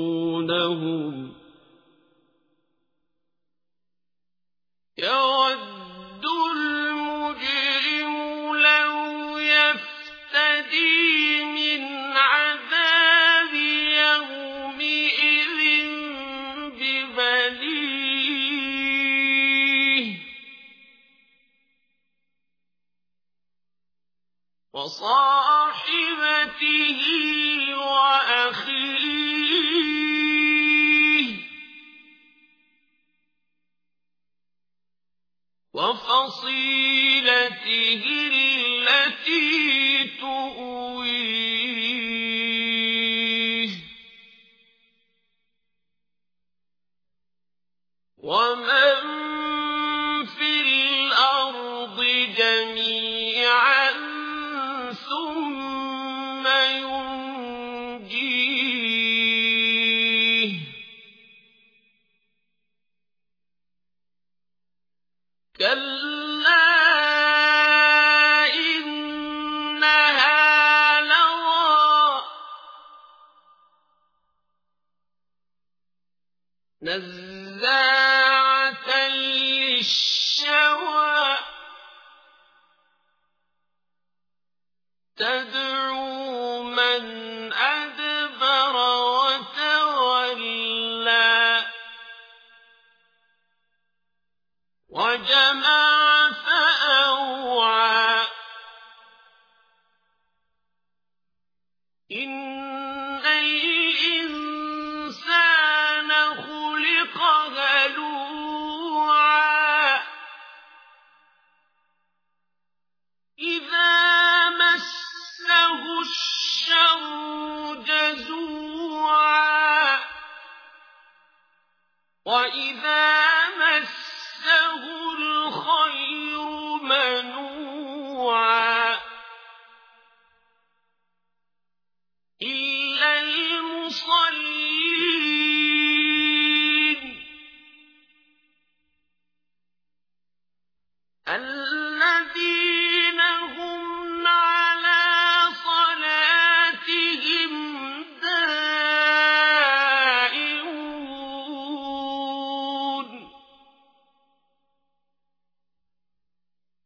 يبصرونهم يود المجرم لو يفتدي من عذاب يومئذ ببليه وصاحبته وفصيلته كلا إنها نزاعة للشوى. تدعو الإنسان خلق هلوعا. إذا مسه الشر جزوعا. وإذا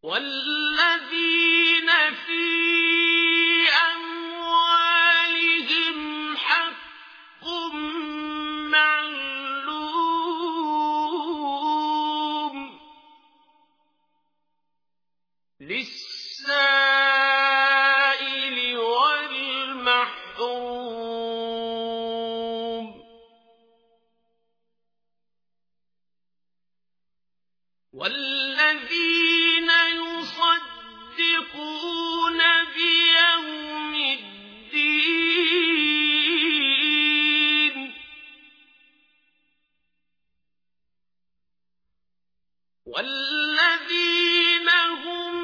والذين في أموالهم حق معلوم للسائل والمحروم. والذين والذين هم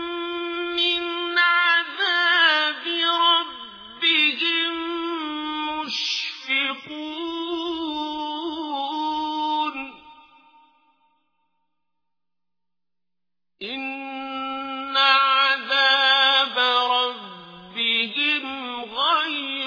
من عذاب ربهم مشفقون. إن عذاب ربهم غير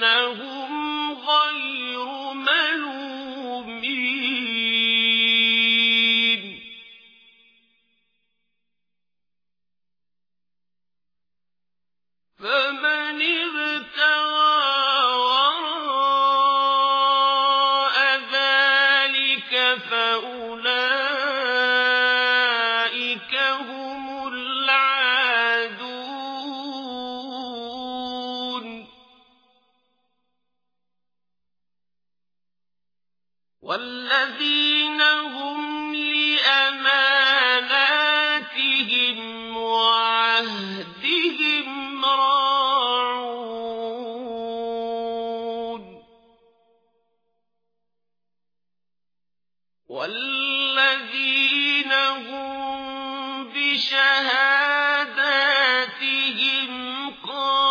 فإنهم غير ملومين فمن بشهاداتهم قائمون.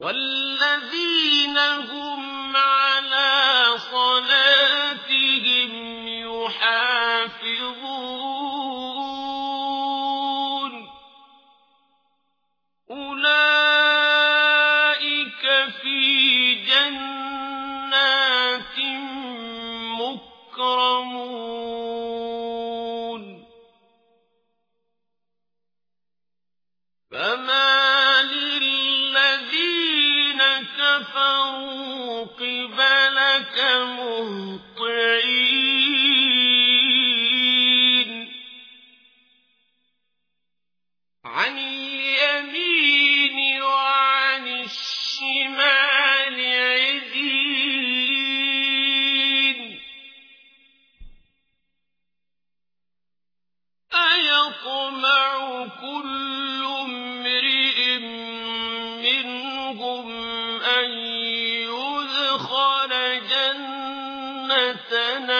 والذين هم فما للذين كفروا قبلك مهطعين عن اليمين وعن الشمال عزين أيطمع كل أن يدخل جنة نعيم